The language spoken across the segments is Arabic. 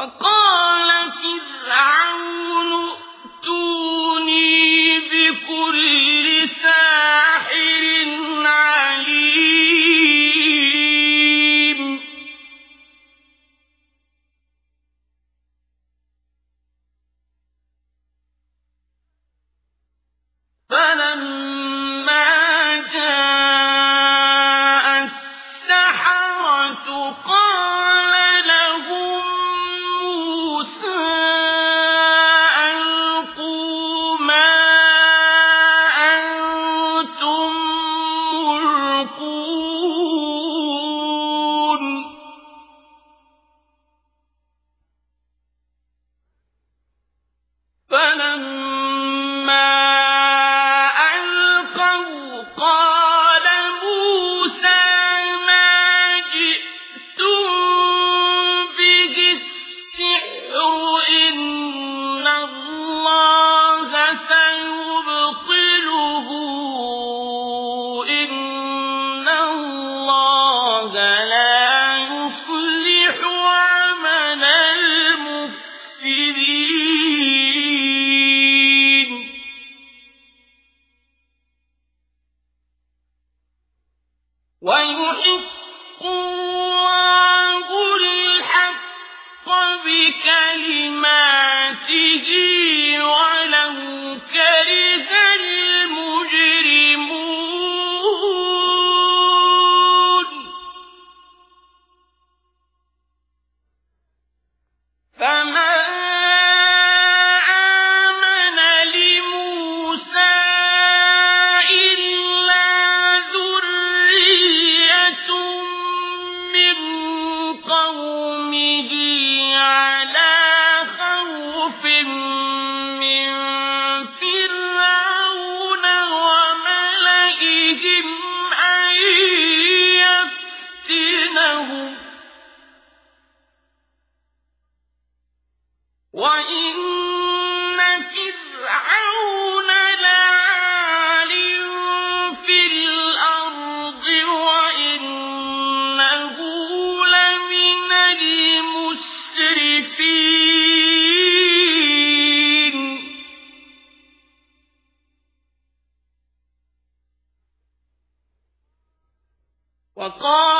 وقال وَإِنَّ فِرْعَوْنَ فِي الْأَرْضِ وَإِنَّهُ لَمِنَ الْمُسْرِفِينَ وَقَالَ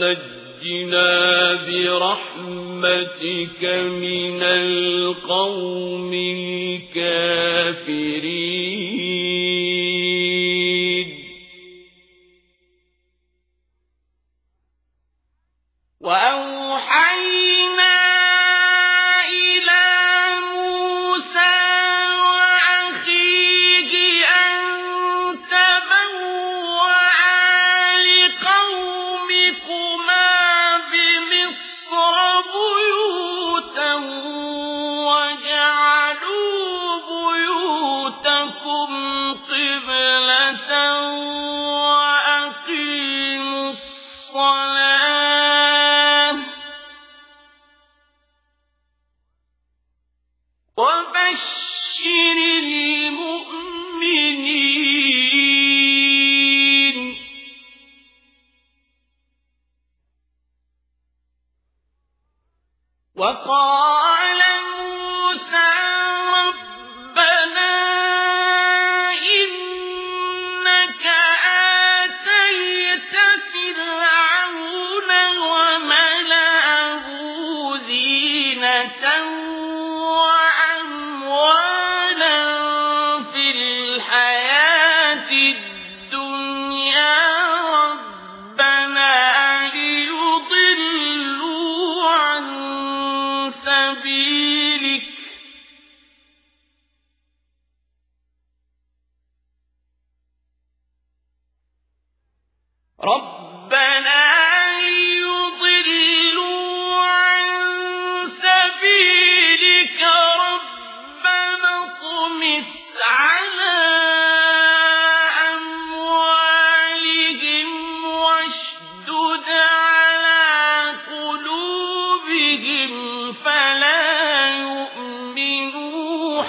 ونجنا برحمتك من القوم الكافرين. وأوحينا وقال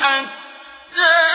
حتى